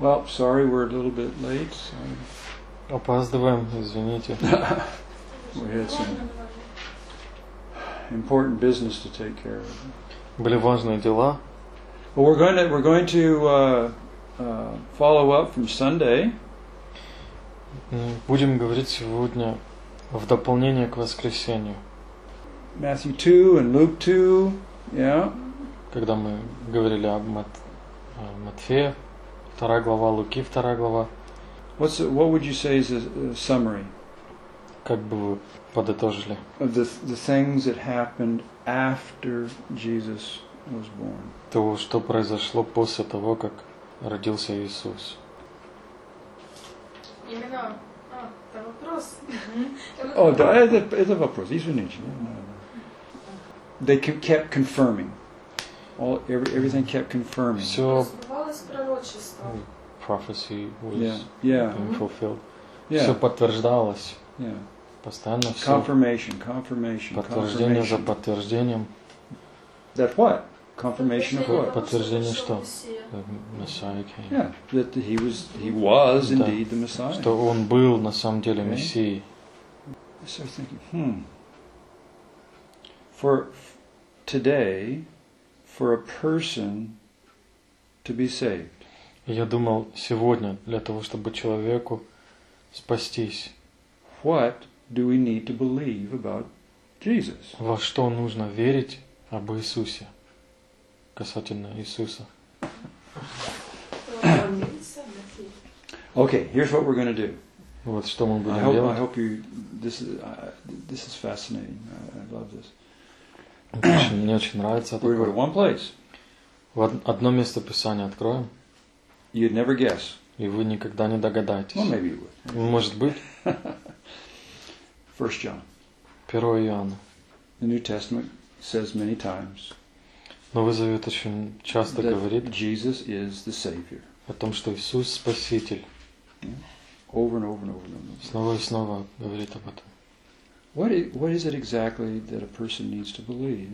Well, sorry, we're a little bit late. Sorry. Опаздываем, извините. We had some important business to take care of. Были важные дела. Well, we're going to we're going to uh, uh, follow up from Sunday. Будем говорить сегодня в дополнение к воскресенью, Matthew two and Luke two. Yeah. когда мы говорили об Мат- э, Матфея, вторая глава, Луки, вторая глава. What's the, what would you say is a, a summary Как бы вы подытожили? of the the things that happened after Jesus was born? того, что произошло после того, как родился Иисус. Именно... А, это вопрос. Oh, да, это, это вопрос. Извините. No, no, no. They ke- kept confirming. All every, everything kept confirming. Все Сбывалось пророчество. prophecy was Yeah. Yeah. being fulfilled. Все Yeah. подтверждалось. Yeah. Постоянно все Confirmation. Confirmation. подтверждение за Confirmation. подтверждением. That what? Confirmation of what? Подтверждение того, что? Мессия. э, Messiah came. Yeah. That he was he was Да. indeed the Messiah. Что он был на самом деле Okay. Мессией. I started thinking, hmm. For f- today, for a person to be saved, И я думал, сегодня для того, чтобы человеку спастись, what do we need to believe about Jesus? во что нужно верить об Иисусе, касательно Иисуса. Okay, here's what we're going to do. Вот что мы I будем hope, I делать. hope you. This is uh, this is fascinating. I, I love this. Очень- Мне очень нравится We're going to one place. Одно место Писания откроем, You'd never guess. и вы никогда не догадаетесь. Well, maybe you would. Может быть, First John. 1 Иоанна. The New Testament says many times Новый Завет очень часто говорит Jesus is the Savior. о том, что Иисус Спаситель. Over and over and over and over. Снова и снова говорит об этом. What is, what is it exactly that a person needs to believe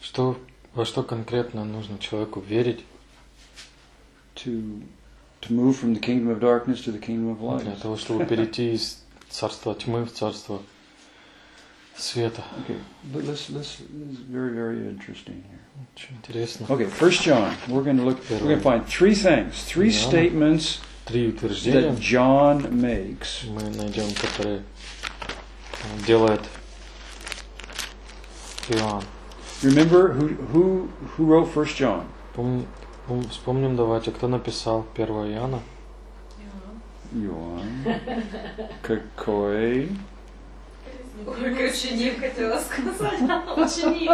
Что, во что конкретно нужно человеку верить to to move from the kingdom of darkness to the kingdom of light? для того, чтобы перейти из царства тьмы в царство света? Okay, but let's let's. This is very very interesting here. Очень интересно. Okay, First John. We're going to look. We're going to find three things, three Yeah. statements Три утверждения that John makes мы найдем, которые э, делает Иоанн. Remember who who who wrote First John? Пом- пом- Вспомним давайте, кто написал 1 Иоанна. Иоанн. Какой? Ой, ученик хотела сказать. Ученик.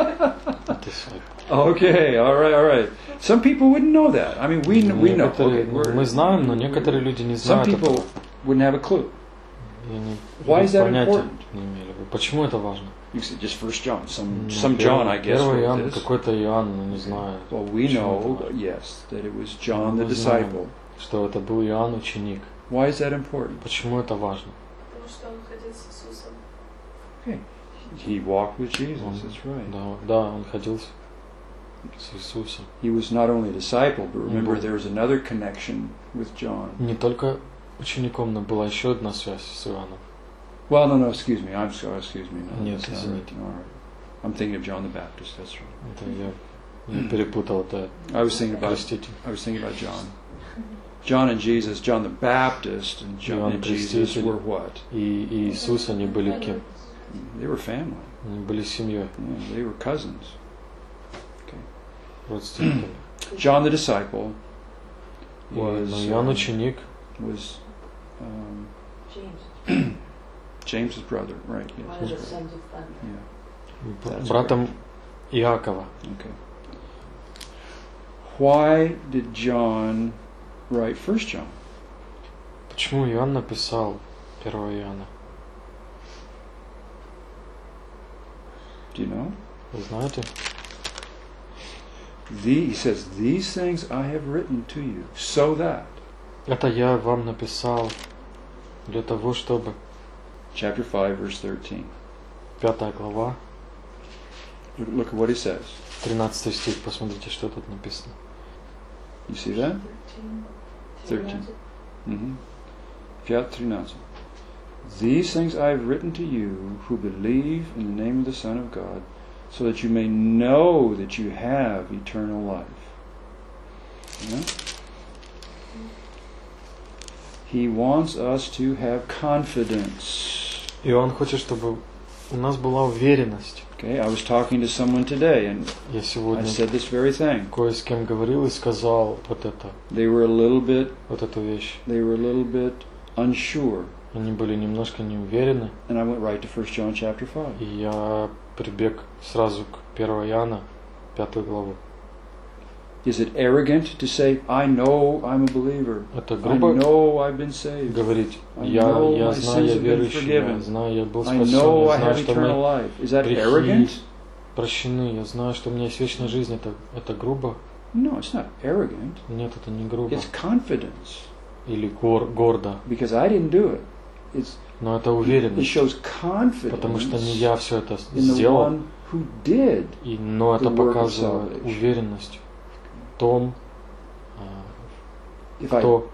Okay, all right, all right. Some people wouldn't know that. I mean, we we know. Okay, мы знаем, но некоторые люди не Some знают этого. people wouldn't have a clue. Why is that important? Почему это важно? You said just First John. Some Ну, some первый- John, I guess. Первый wrote Иоанн, this. какой-то Иоанн, ну не знаю, Well, we Почему know, это важно? yes, that it was John the Мы знаем. disciple. что это был Иоанн ученик. Why is that important? Почему это важно? Потому что он ходил с Иисусом. He walked with Jesus. Он- That's right. Да, да, он ходил с, с Иисусом. He was not only a disciple, but remember был- there was another connection with John. Не только учеником, но была еще одна связь с Иоанном. Well, no, no, excuse me. I'm sorry. Excuse me. No, Нет, that's not извините. right. All right. I'm thinking of John the Baptist. That's right. Это я, я перепутал это. I was thinking about. Простите. I was thinking about John. John and Jesus. John the Baptist and John Иоанн and Jesus Креститель. were what? И, и Иисус, они были кем? They were family. Они были семьей, Yeah, they were cousins. родственниками. John the disciple И, was но Иоанн um, ученик, was um, James, James's brother, right? one Yes. of the sons of thunder. Yeah. б- That's братом Иакова. Okay. Why did John write First John? Почему Иоанн написал 1 Иоанна? Do you know? Вы знаете? The, he says, These things I have written to you, so that. Это я вам написал для того, чтобы Chapter 5, verse 13. пятая глава, Look, look at what he says. 13 стих, посмотрите, что тут написано. You see that? 13. Мгм. 5.13. These things I have written to you who believe in the name of the Son of God, so that you may know that you have eternal life. Yeah? He wants us to have confidence. И Он хочет, чтобы у нас была уверенность. Okay, I was talking to someone today, and Я I сегодня said this very thing. кое с кем говорил и сказал вот это, They were a little bit, вот эту вещь. they were a little bit unsure, Они были немножко не уверены, and I went right to 1 John chapter 5. и я прибег сразу к 1 Иоанна, пятую главу. Is it arrogant to say, I know I'm a believer? Это I грубо know I've been saved. говорить, I я, я знаю, я верующий, я знаю, я был I спасен, know I я знаю, что eternal мы life. Is that грехи arrogant? прощены, я знаю, что у меня есть вечная жизнь. Это, это грубо? No, it's not arrogant. Нет, это не грубо. It's confidence. Или гор, гордо. Because I didn't do it. It's, Но это it уверенность. shows confidence Потому что не я все это сделал, и, но это показывает уверенность том, а, If I, кто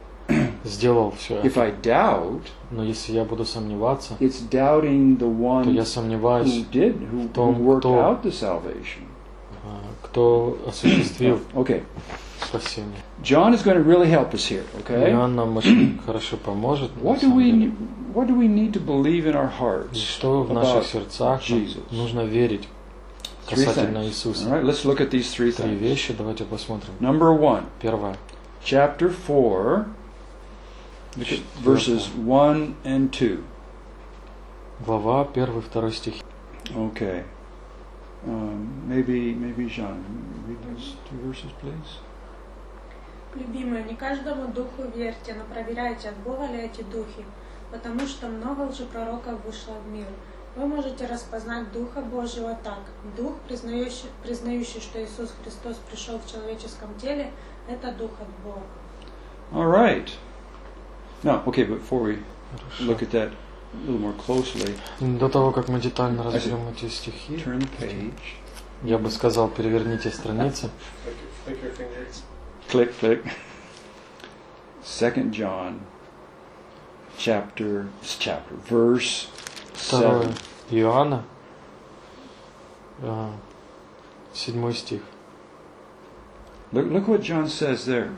сделал все if это. I doubt, Но если я буду сомневаться, it's doubting the то one я who сомневаюсь, did, who, who том, worked кто- out the salvation. а, кто осуществил Okay. спасение. John is going to really help us here, okay? Иоанн нам очень хорошо поможет. What do we деле. what do we need to believe in our hearts? что в наших сердцах Jesus? нужно верить касательно. Иисуса. All right, let's look at these three Три things. вещи, давайте посмотрим. Number one, Первое. chapter four, look at verses one and two. Глава 1, 2 стихи. Okay. Um, maybe maybe Jean, read those two verses, please. Любимые, не каждому духу верьте, но проверяйте, от Бога ли эти духи, потому что много лжепророков вышло в мир. Вы можете распознать Духа Божьего так. Дух, признающий, признающий, что Иисус Христос пришел в человеческом теле, это Дух от Бога. All right. Now, okay, but before we Хорошо. look at that a little more closely, До того, как мы детально разберем эти стихи, turn the page. я бы сказал, переверните страницы. Click, click. Second John, chapter, chapter, verse Второе. Иоанна, а, седьмой стих. Look, look what John says there.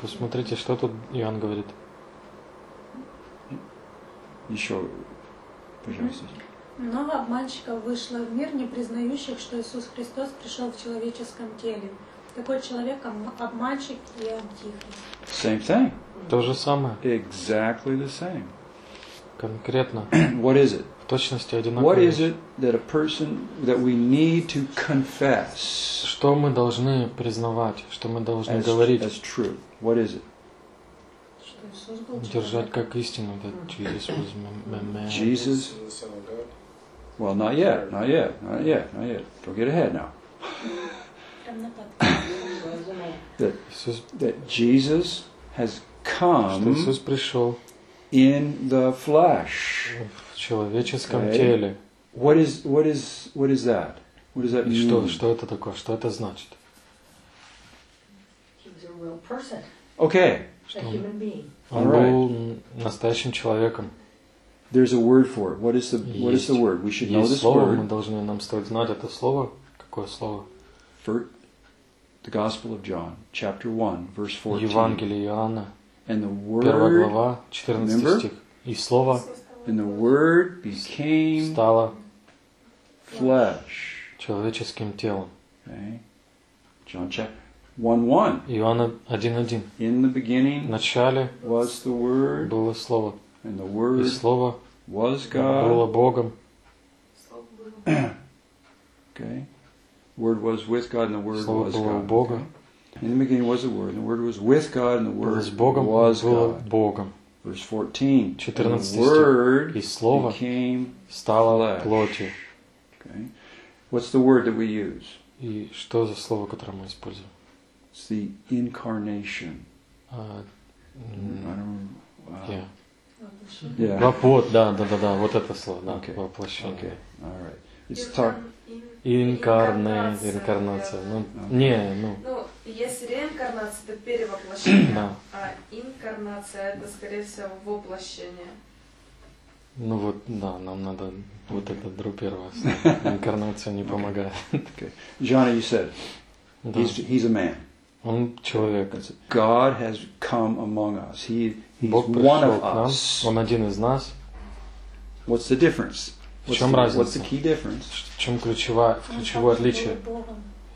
Посмотрите, что тут Иоанн говорит. Еще, пожалуйста. Много обманщиков вышло в мир, не признающих, что Иисус Христос пришел в человеческом теле. Такой человек об- обманщик и антихрист. Same thing. То же самое, Exactly the same. Конкретно, What is it? в точности What одинаково. is it that a person that we need to confess Что мы должны признавать, что мы должны as, говорить, as true? What is it? Держать как истину. that Jesus was ma- ma- man. Jesus? Well, not yet, not yet, not yet, not yet. Don't get ahead now. That that Jesus has что come in the flesh. в человеческом Okay. теле. What is what is what is that? What does that И что, mean? что это такое? Что это значит? He was a real person, Okay, a human being. Он Alright. был м, настоящим человеком. there's a word for it. What is the what is the Есть- word? We should know Есть this слово, мы word. должны, нам стоит знать это слово. Какое слово? For the Gospel of John, chapter one, verse fourteen, Евангелие Иоанна, and the первая word глава, 14 remember? стих. И слово and the word became стало flesh. человеческим телом. Okay, John chapter one one. Иоанна 1.1. In the В beginning начале was the Word, было слово, and the и Word слово was было God. Богом, Okay, Word was with God, and the Word Слово was было у God. Бога. okay? In the beginning was the Word, and the Word was with God, and the было Word с Богом, was было God. Богом. Verse 14. 14 And the стих. Word И слово became стало flesh. плотью. Okay. What's the word that we use? И что за слово, которое мы используем? It's the incarnation. А, I м, don't. Wow. я. Yeah. Воплот, да, да, да, да, вот это слово, да, Okay. воплощение. Okay. All right. It's talk. Инкарне, инкарнация. Ну, не, ну, Есть реинкарнация, это перевоплощение, да. а инкарнация это, скорее всего, воплощение. Ну вот, да, нам надо вот это оставить. Инкарнация не помогает. Johnny, you said Да. he's, he's a man. Он человек. God has come among us. He, he's Бог one of us. Он один из нас. What's the difference? В чем the, разница? what's the key difference? В чем ключевое, ключевое отличие?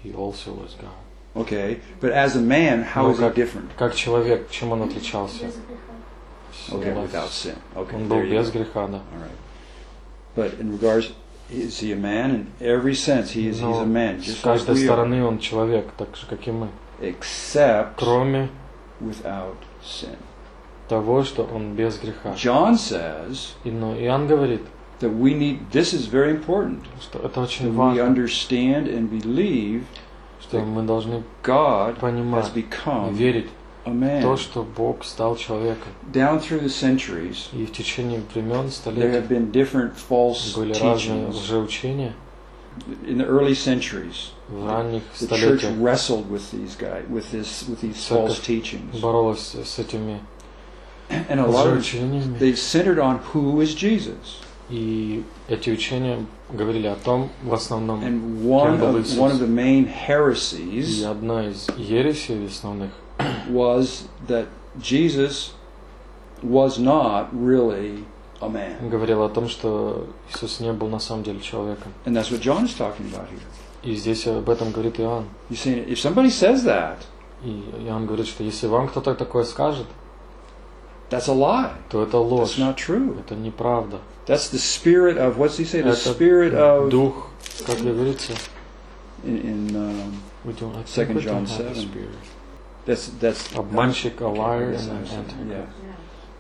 He also was God. Okay, but as a man, how Ну, is he как, different? как человек, чем он отличался? Без греха. Okay, Да. without sin. Okay, Он there был you без go. греха, да. All right. But in regards, is he a man? In every sense, he is. He's Но a man, с just like каждой we are, стороны он человек, так же, как и мы. except Кроме without sin. того, что он без греха. John says И, но Иоанн говорит, that we need. This is very important. что это That очень we важно, understand and believe что мы должны God has понимать и become верить a в man. то, что Бог стал человеком. Down through the centuries, И в течение времен, there столетий have been different false были разные teachings. лжеучения. In the early centuries, В ранних the church столетиях wrestled with these guys, with this, with these false Церковь teachings, боролась с этими and a lot of лжеучениями. they centered on who is Jesus. И эти учения говорили о том, в основном, And one был of, Иисус. one of the main и heresies одна из ересей основных, was that Jesus was not really a man. говорила о том, что Иисус не был на самом деле человеком. And that's what John is talking about here. И здесь об этом говорит Иоанн. He's saying if somebody says that, И Иоанн говорит, что если вам кто-то такое скажет, that's a lie. то это That's ложь. not true. Это неправда. That's the spirit of what's he say? The Это spirit of дух, как говорится, in, in um, we don't, I think Second we John don't have a 7. spirit. that's that's Обманщик, a Okay, liar, I guess and I an said- antichrist.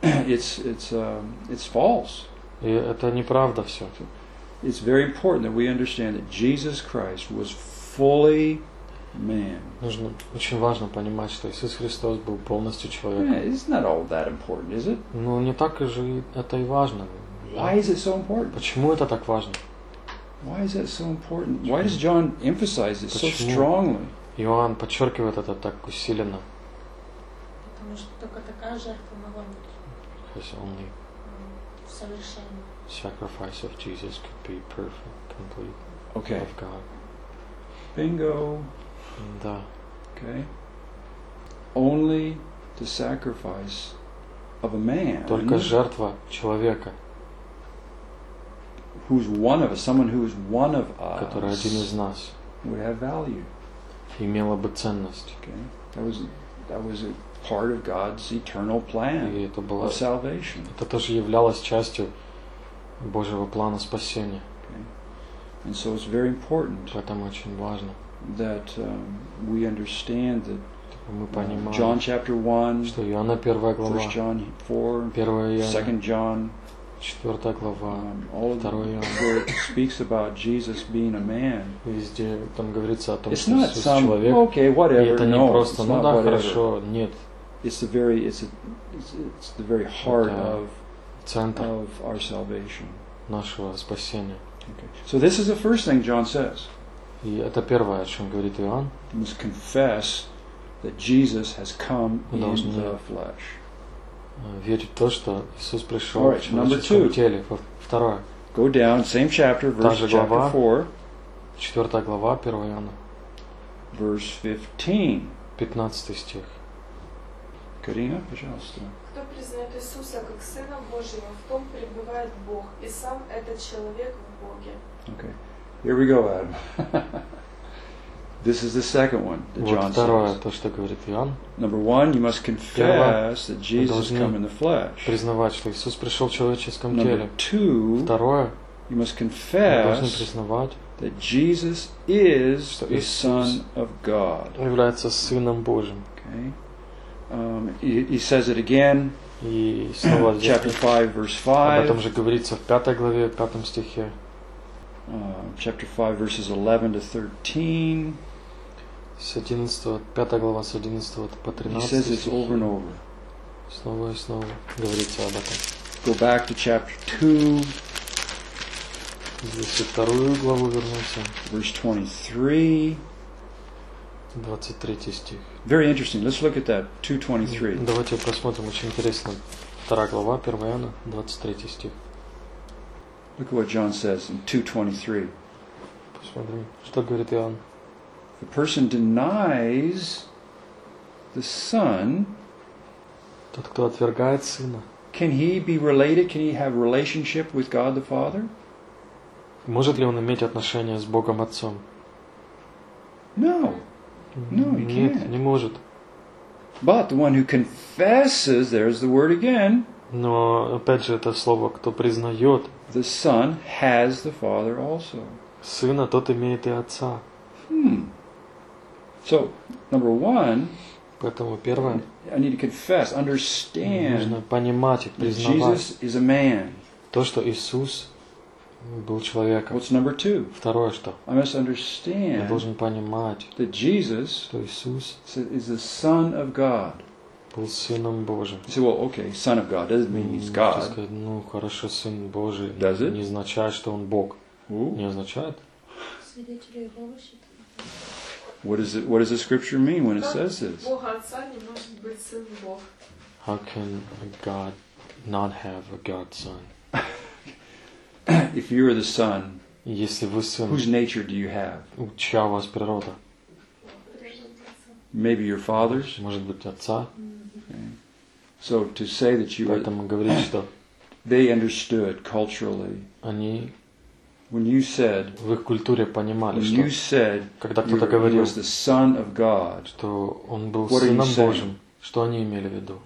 yeah. It's it's um, it's false. И это неправда все. It's very important that we understand that Jesus Christ was fully man. Нужно, очень важно понимать, что Иисус Христос был полностью Yeah, человеком. it's not all that important, is it? Но не так и же это и важно. Why is it so important? Почему это так важно? Why is that so important? Why does John emphasize it so Почему? strongly? Иоанн подчеркивает это так усиленно. Потому что только такая жертва могла быть Because only sacrifice of Jesus could be perfect, complete Okay, of God. bingo. Да. Okay, only the sacrifice of a man Только жертва человека, who's one of us, someone who is one of который один из us, нас, would have value. имела бы ценность. Okay, that was that was a part of God's eternal plan И это было of salvation. это тоже являлось частью Божьего плана спасения. Okay, and so it's very important Поэтому очень важно, that um, we understand that чтобы мы uh, понимаем, John chapter one, что Иоанна первая глава, First John four, первая Иоанна, Second John, четвертая глава, um, all of Второй them, Иоанн. where it speaks about Jesus being a man. везде там говорится о том, It's что not Иисус some человек. okay, И whatever. это не No, просто, it's ну not да, whatever. хорошо, нет. It's the very, it's a, it's, it's the very heart Это of Центр of our salvation. нашего спасения. Okay. So this is the first thing John says. И это первое, о чем говорит Иоанн. We must confess that Jesus has come Мы in должны the flesh. э, верить в то, что Иисус пришел Alright, в человеческом теле. Во- Второе, Go down, same chapter, Та verse же chapter глава. 4, четвертая глава, 1 Иоанна, verse 15. 15 стих. Карина, пожалуйста. Кто признает Иисуса как Сына Божьего, в том пребывает Бог, и сам этот человек в Боге. Okay. Here we go, Adam. this is the second one that Вот John второе, says. то, что говорит Иоанн. Number one, you must confess that Jesus come in the flesh. Признавать, что Иисус пришел в человеческом Number теле. two, Второе, you must мы должны confess признавать, that Jesus is Что the Son of God. является Сыном Божьим. Okay. Um, he, he says it again, И снова здесь chapter 5, verse об этом 5. же говорится в пятой главе, пятом стихе. Uh, chapter 5, verses 11 to 13. С 11, 5 глава с 11 по He 13 says it's стихи. over and over. Снова и снова говорится об этом. Go back to chapter 2, Если вторую главу вернуться, verse 23. 23 стих. Very interesting. Let's look at that. 223. Давайте посмотрим, очень интересно. Вторая глава, 1 Иоанна, 23 стих. Look at what John says in 223. Посмотрим, что говорит Иоанн. The person denies the Son. Тот, кто отвергает Сына, Can he be related? Can he have relationship with God the Father? может ли он иметь отношения с Богом Отцом? No. No, he Нет, can't. не может. But the one who confesses, there's the word again, Но, опять же, это слово, кто признает the Son has the Father also. Сына, тот имеет и Отца. Hmm. So, number one, Поэтому первое, I need to confess, нужно understand понимать и признавать Jesus is a man. то, что Иисус был человеком. What's number two? Второе, что I must я understand должен понимать, that Jesus что Иисус is the Son of God. был Сыном Божьим. You say, well, okay, Son of God doesn't mean he's Можете God. сказать, ну хорошо, Сын Божий Does it? не означает, что Он Бог. Ooh. Не означает? Свидетели Иеговы считают. What, is it, what does the scripture mean when it says this? Бога Отца не может быть Сын Бог. How can a God not have a God Son? If you're the Son, Если вы сын, whose nature do you have? чья у вас природа? Maybe your father's? Может быть, отца? So to say that you Поэтому говорить, что they understood culturally. они When you said, в их культуре понимали, when you что said когда you кто-то говорил, was the Son of God, что он был What you сыном? Божьим, что они имели в виду?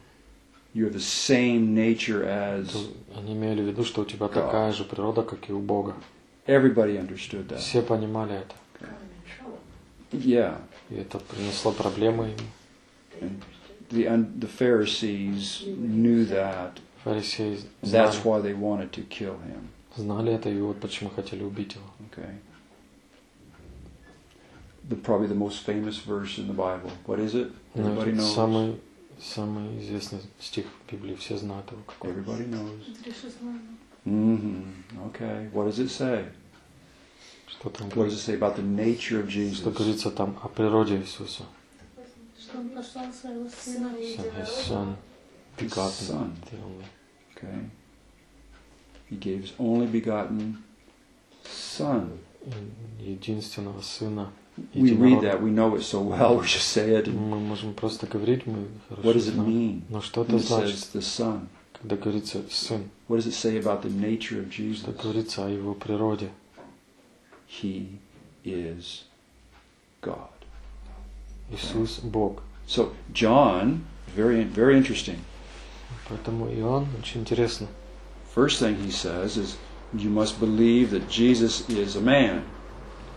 you have the same nature as они имели в виду, что у тебя God. такая же природа, как и у Бога. everybody understood that. Все понимали это. Yeah. И это принесло проблемы им. And the, and the Pharisees knew that. Фарисеи That's знали, why they wanted to kill him. знали это, и вот почему хотели убить его. Okay. The, probably the most famous verse in the Bible. What is it? Ну, Everybody это knows. самый, самый известный стих в Библии, все знают его. Какой. Everybody knows. Три шестнадцать. hmm Okay. What does it say? Что там What does it говорится? say about the nature of Что Jesus? говорится там о природе Иисуса. Что он послал своего сына. Son, his son, His begotten, son. the only. Okay. He gave his only begotten Son. И единственного сына. We read единородного. that, we know it so well, we just say it. And Мы можем просто говорить, мы what хорошо does it знаем. mean Но что when это it значит, says the Son? когда говорится сын? What does it say about the nature of Что Jesus? говорится о его природе? He is God. Иисус Бог. So John, very very interesting. Поэтому Иоанн очень интересно. First thing he says is you must believe that Jesus is a man.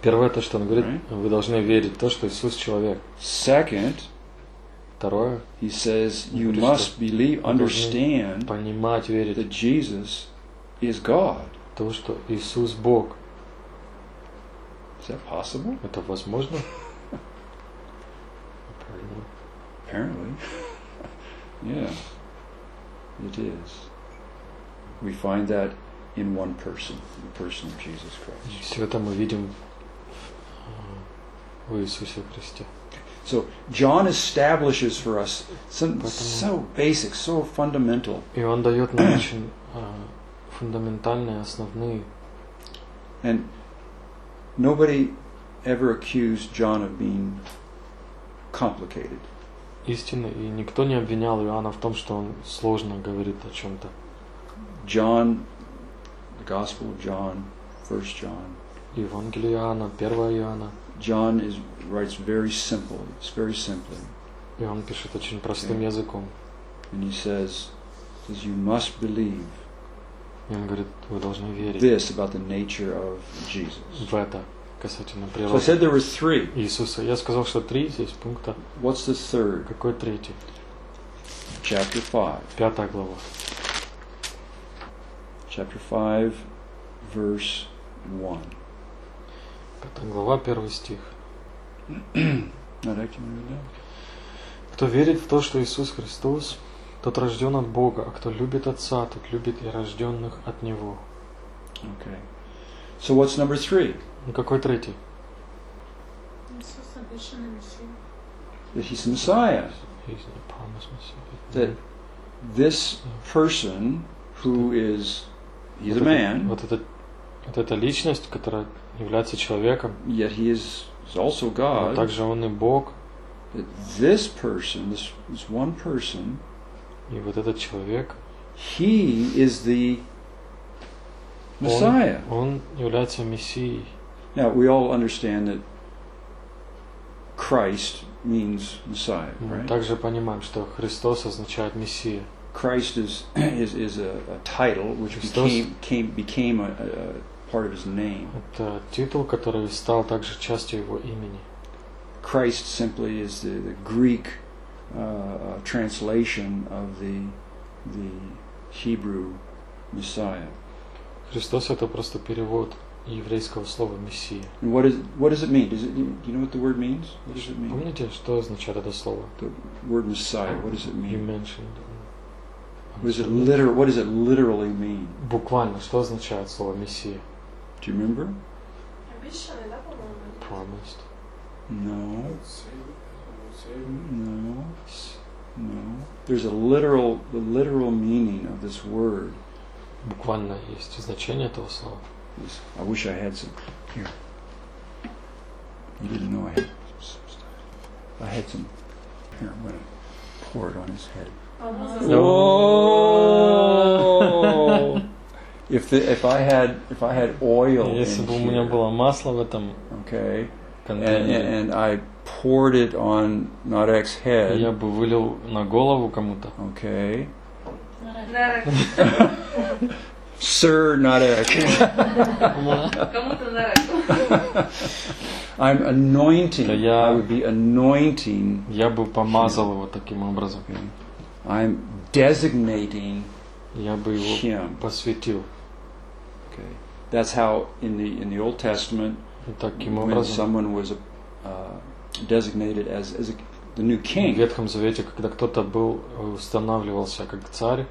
Первое то, что он говорит, Right. вы должны верить в то, что Иисус человек. Second, Второе, he says you Говорит, must что believe, вы должны understand понимать, верить that Jesus is God. в то, что Иисус Бог. Is that possible? Это возможно? Apparently. yeah. It is. We find that in one person, in the person of Jesus Christ. Все это мы видим в э, Иисусе Христе. So John establishes for us some Поэтому- so basic, so fundamental, И он дает нам очень э, фундаментальные, основные. and nobody ever accused John of being complicated. Истины, и никто не обвинял Иоанна в том, что он сложно говорит о чем-то. John, the Gospel of John, First John. Евангелие Иоанна, 1 Иоанна, John is writes very simple. It's very simply, и он пишет очень простым Окей. языком. and he says, says you must believe И он говорит, вы должны верить this about the nature of Jesus. в это касательно So I природы said there were three. Иисуса. Я сказал, что три здесь пункта. What's the third? Какой третий? Chapter five. Пятая глава. Chapter five, verse one. Пятая глава, первый стих. Кто верит в то, что Иисус Христос, тот рожден от Бога, а кто любит Отца, тот любит и рожденных от Него. Okay. So what's number three? Ну какой третий? Иисуса. Обещанный Мессия. that he's the Messiah. He's the promised Messiah. That this person who is he's a вот, man, Это, вот, это, вот эта личность, которая является человеком, yet he is, is also но God. также он и Бог, That this person, this, this one person, и вот этот человек, he is the Messiah. он, он является Мессией. Now we all understand that Christ means Messiah, Мы right? также понимаем, что Христос означает Мессия. Christ is is is a, a title which Christos. became came became a, a, a part of his name. Это титул, который стал также частью его имени. Christ simply is the, the Greek uh, uh, translation of the the Hebrew Messiah. Христос это просто перевод еврейского слова Мессия. And what is what does it mean? Does it, do you know what the word means? What does it mean? Помните, что означает это слово? The word Messiah. What does it You mean? mentioned. What does it liter- What does it literally mean? Буквально, что означает слово Мессия? Do you remember? Обещанный, да, по-моему? Promised. No. No. No. There's a literal the literal meaning of this word. Буквально есть значение этого слова. is- I wish I had some here. You didn't know I had some stuff. I had some here. I'm gonna pour it on his head. Помазанный. Oh! if the, if I had if I had oil Если in бы у меня here, было масло в этом okay, and, контейнере, and I poured it on Narek's head, я бы вылил на голову кому-то. okay, Нарек. Sir Narek, Кому-то нарек. I'm anointing. Да я- I would be anointing. Я бы помазал его таким образом. Okay. I'm designating Я бы его him. посвятил. Okay, that's how in the in the Old Testament, И таким when образом someone was uh, designated as as a, the new в king, Ветхом Завете, когда кто-то был устанавливался как царь,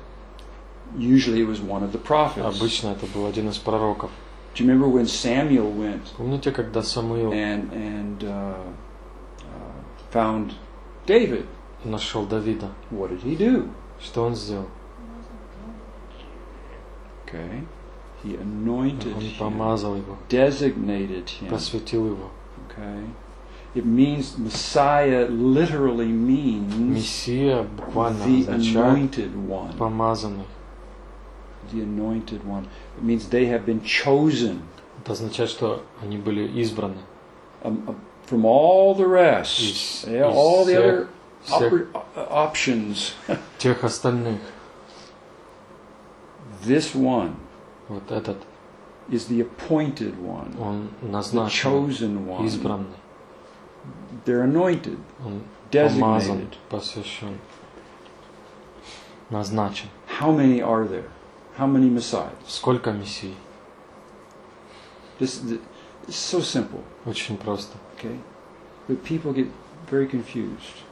usually it was one of the prophets. обычно это был один из пророков. Do you remember when Samuel went Помните, когда Самуил and and uh, uh, found David? нашел Давида? What did he do? Что он сделал? Okay, he anointed Он him, помазал его, designated him. посвятил его. Okay, it means Messiah literally means Мессия буквально the означает anointed one. помазанный. The anointed one. It means they have been chosen Это означает, что они были избраны um, uh, from all the rest, из, yeah, из all the всех, other всех oppor- uh, options. тех остальных. This one Вот этот, is the appointed one, он the назначен, chosen one. избранный. They're anointed, Он designated. помазан, посвящен, назначен. How many are there? How many messiahs? Сколько мессий? This, this is so simple, Очень просто. okay? But people get very confused.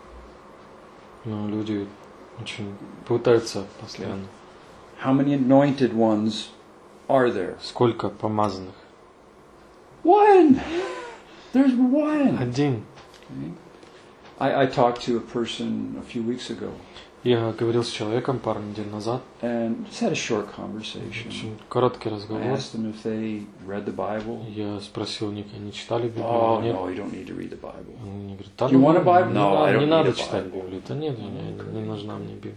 Но люди очень путаются постоянно. How many anointed ones are there? Сколько помазанных? One. There's one. Один. Okay. I, I talked to a person a few weeks ago Я говорил с человеком пару недель назад. and just had a short conversation. Очень короткий разговор. Я спросил них, они читали Библию Oh, нет. no, you don't need to read the Bible. Они говорят, да, You ну, want a Bible? не, No, надо- I don't не надо читать. Библию. Да нет, не, не, не нужна мне Библия.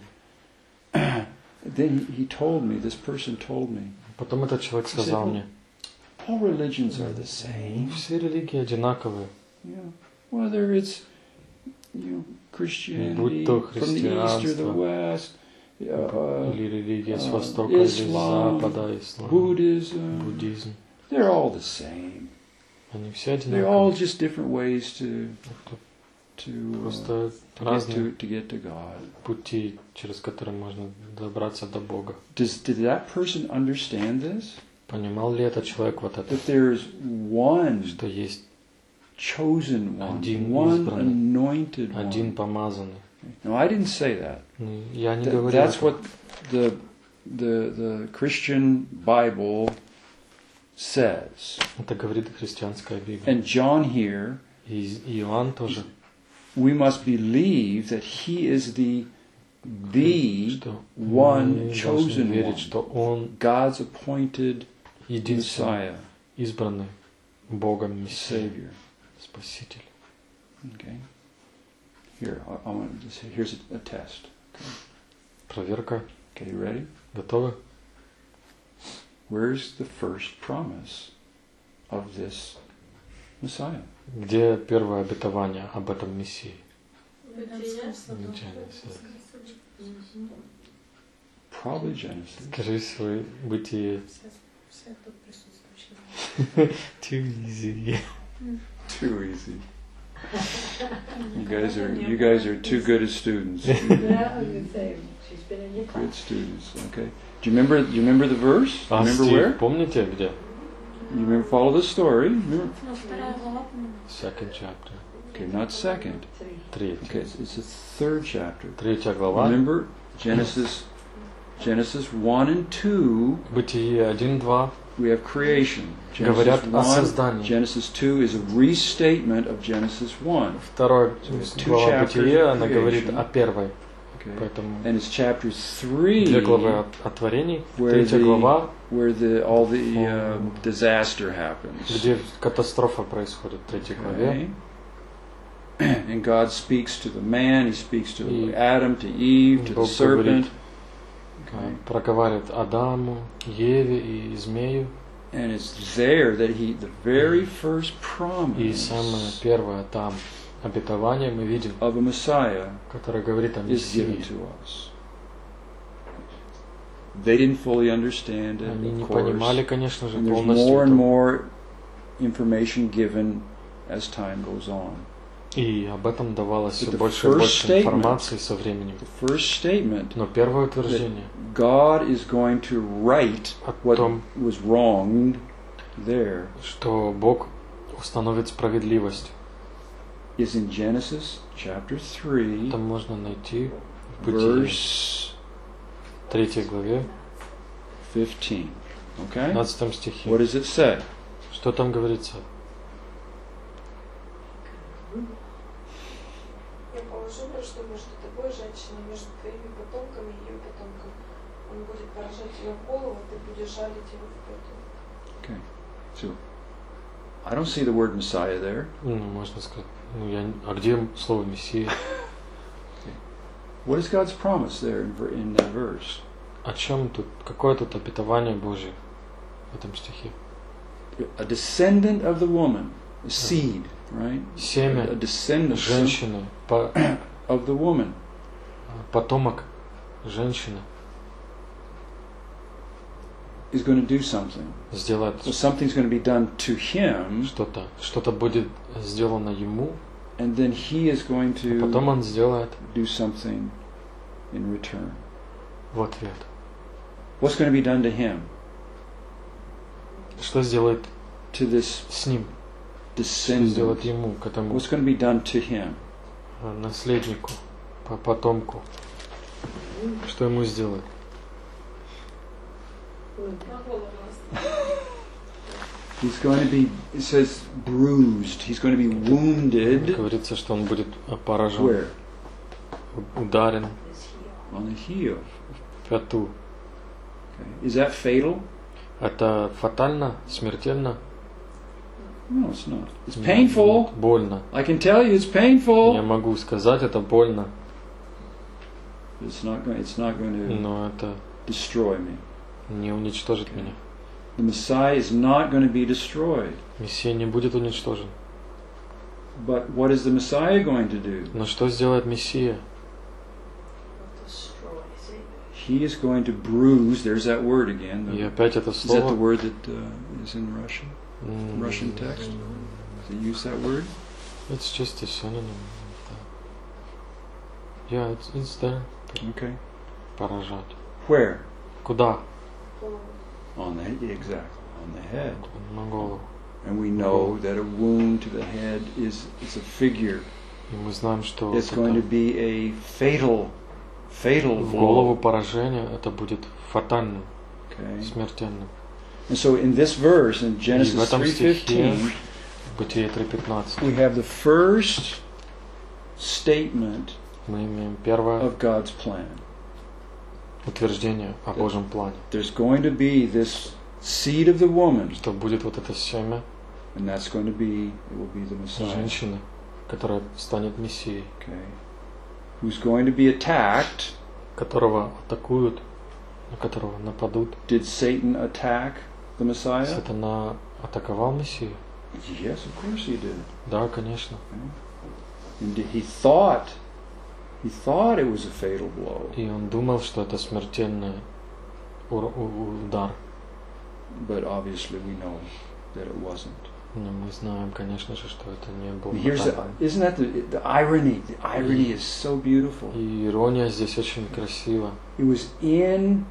Then he, he told me, this person told me, Потом этот человек сказал мне, all religions are the same. все религии одинаковые. Yeah. Whether it's you know Christianity Будь то from the east or the христианство, west, uh, Или религия с uh, востока, или с Islam, запада, ислам, Buddhism, буддизм. they're all the same. Они все They're all одинаковые. just different ways to Это to, uh, Просто to, get разные to to get to God. пути, через которые можно добраться до Бога. Does did that person understand this? Понимал ли этот человек вот это? That there's one Что есть chosen one, Один one избранный, anointed один one. помазанный. No, I didn't say that. Ну, Я не Th- говорил that's этого. what the the the Christian Bible says. Это говорит христианская Библия. And John here И И Иоанн тоже, we must believe that he is the the что one мы должны chosen one, верить, что Он God's appointed единственный, Messiah, избранный Богом Мессия, Savior. Спаситель. Okay. Here, I, I want to just here's a, a test. Проверка. Okay, you ready? Готовы? Where's the first promise of this Messiah? Где первое обетование об этом Мессии? В Эдемском саду. Genesis. Probably Genesis. Скорее всего, Бытие. Все, все тут присутствующие. Too easy. Too easy. You guys are you guys are too good as students. Yeah, I was gonna say, she's been in your Good class. students. Okay. Do you remember? Do you remember the verse? Do you А remember стих where? помните где? You remember? Follow the story. Remember? Ну, вторая глава, по-моему. Second chapter. Okay, not second. Three. Третий. Okay, it's, it's the third chapter. Третья глава. Remember Genesis, Genesis one and two. Бытие 1, 2 We have creation. говорят Genesis о one, создании. Genesis two is a restatement of Genesis one. Вторая it's two глава chapters Бытие, of она говорит creation. о первой. Okay, Поэтому and it's chapter three две главы о, о творении, where третья the- глава, where the all the um, disaster happens. где катастрофа происходит в третьей главе. Okay. And God speaks to the man, He speaks to И Adam, to Eve, to the Бог serpent. говорит, Okay. проговаривает Адаму, Еве и Змею. And it's there that He, the very first И самое promise первое там обетование мы видим, of a Messiah которое говорит о is given Мессии. to us. They didn't fully understand it, Они не of course. понимали, конечно же, And there's полностью more and это. more information given as time goes on. И об этом давалось все больше и больше информации со временем. Но первое утверждение God is going to right what was wronged there что Бог установит справедливость, is in Genesis chapter 3, это можно найти в Бытии verse 3 главе, 15. Okay? 15 стихе. What does it say? Что там говорится? ее в голову, ты будешь жалить его в пяту. Okay. So, I don't see the word Messiah there. Ну, можно сказать, ну, я, не- а где слово Мессия? What is God's promise there in, ver- in that verse? О чем тут? Какое тут обетование Божье в этом стихе? A descendant of the woman, a seed, right? A, a Семя descendant женщины, по- of the woman потомок женщины Is going to do something. сделает So something's going to be done to him, что-то, что-то будет сделано ему, and then he is going а потом to он сделает do something in return. в ответ. What's going to be done to him? Что сделает To this с ним? Что сделает descendant? ему, к этому What's going to be done to him? э, наследнику, по потомку? Что ему сделает? He's going to be, it says, bruised. He's going to be wounded. Говорится, что он будет э, поражен, Where? ударен. On the heel. в пяту. Okay. Is that fatal? Это фатально, смертельно? No, it's not. It's painful. Больно. I can tell you it's Я painful. могу сказать, это больно, It's not going. It's not going to но это destroy me. не уничтожит меня. The Messiah is not going to be destroyed. Мессия не будет уничтожен. But what is the Messiah going to do? Но что сделает Мессия? Destroys it. He is going to bruise. There's that word again. И The- опять это is that the слово. word that uh, is in Russian? м, Russian text? Does it use that word? It's just a synonym. Это- Yeah, it's, it's there. Okay. Поражать. Where? Куда? Голову. On the head. Exactly. On the head. На голову. And we know that a wound to the head is it's a figure. И мы знаем, что It's вот going to это be a fatal, fatal в голову blow. поражение, это будет фатальным, Okay. смертельным. And so in this verse in Genesis этом 3:15, Бытие 3.15. we have the first statement Мы имеем первое of God's plan. Утверждение о Божьем плане. There's going to be this seed of the woman, Что будет вот это семя and that's going to be, it will be the Messiah. женщины, которая станет Мессией, Okay. Who's going to be attacked? которого атакуют, на которого нападут. Did Satan attack the Messiah? Сатана атаковал Мессию? Yes, of course he did. Да, конечно. And he thought, he thought it was a fatal blow, И он думал, что это смертельный ур- у- удар. but obviously we know that it wasn't. Но мы знаем, конечно же, что это не был And here's the, фатальный. isn't that the, the irony? The irony is so beautiful. И ирония здесь очень красива. It was in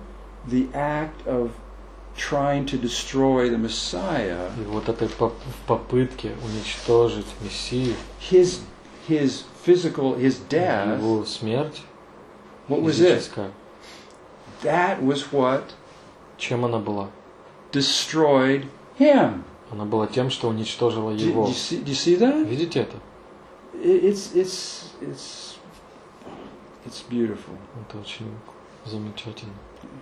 the act of trying to destroy the Messiah, И вот этой поп- в попытке уничтожить Мессию, his his physical his death. его смерть What was it? физическая, That was what чем она была? destroyed him. Она была тем, что уничтожила Do, do его. you see, do you see that? Видите это? It- It's it's it's it's beautiful Это очень замечательно.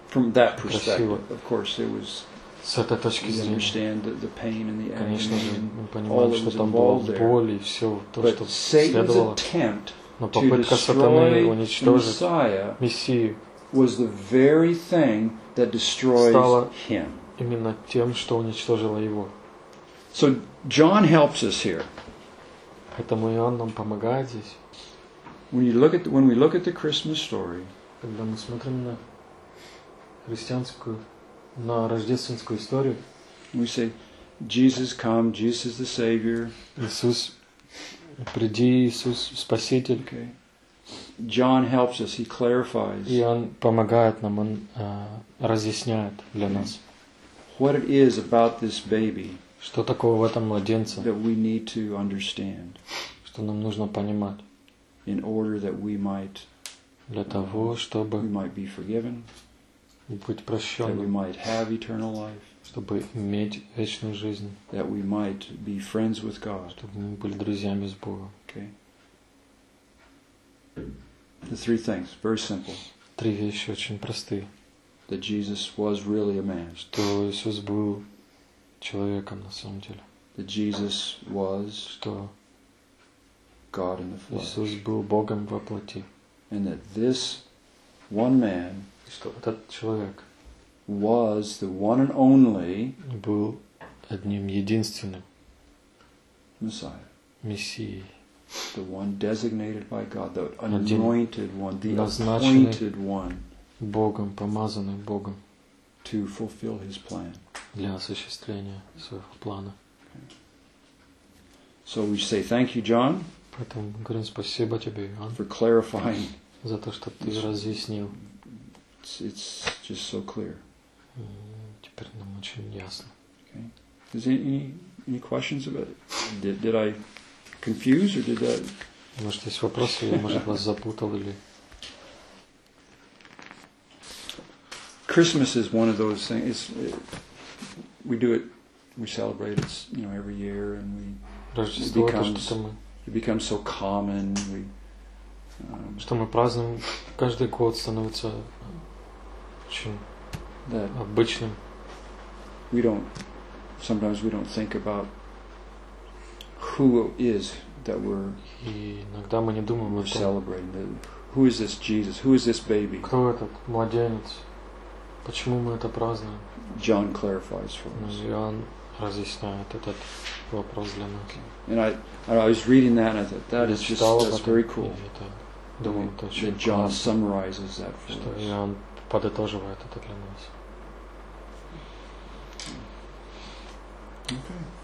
from that Красиво. perspective. Of course, it was. С этой точки You зрения, understand the, the pain and the конечно же, agony, мы all понимаем, that что was там была involved there. боль и все то, but что Satan's следовало. attempt Но to попытка сатаны destroy the уничтожить Messiah Мессию was the very thing that destroys Стало- him. именно тем, что уничтожило его. So John helps us here. Поэтому Иоанн нам помогает здесь. When you look at the, when we look at the Christmas story, Когда мы смотрим на христианскую, на рождественскую историю, we say, Jesus come, Jesus is the Savior. Иисус, приди, Иисус, Спаситель. Okay. John helps us. He clarifies Иоанн помогает нам, он э, разъясняет для нас, what it is about this baby что такого в этом младенце, that we need to understand что нам нужно понимать in order that we might для того, we чтобы might be forgiven, быть that we прощенным, might have eternal life, чтобы иметь вечную жизнь, that we might be friends with God. чтобы мы были друзьями с Богом. Okay. The three things, very simple. Три вещи очень простые. That Jesus was really a man. Что Иисус был человеком на самом деле. That Jesus was Что God in the flesh. Иисус был Богом во плоти. And that this one man И что этот человек was the one and only был одним единственным Messiah. Мессией, The one designated by God, the Один anointed one, the назначенный appointed one Богом, помазанный Богом to fulfill his plan. для осуществления своего плана. So we say thank you, John, Поэтому мы говорим спасибо тебе, Иоанн, for clarifying. за то, что ты разъяснил. It's, it's just so clear. И Теперь нам очень ясно. Is there any any questions about it? Did, did I confuse or did I? Может, есть вопросы, я, может, вас запутал или... Christmas is one of those things. It's, it, we do it, we celebrate it, you know, every year, and we Рождество, то, becomes- что мы, it becomes so common. We um, что мы празднуем каждый год, становится очень that обычным. we don't. Sometimes we don't think about who it is that we're, И иногда мы не думаем we're о том, celebrating. The, who is this Jesus? Who is this baby? кто этот младенец, почему мы это празднуем. John clarifies for Но us. Иоанн разъясняет этот вопрос для нас. And I, I was reading that and I thought that Я is just читал об that's этом, very и cool. это, думаю, это очень That John классно, summarizes that for что us. Иоанн Подытоживает это для нас. Okay.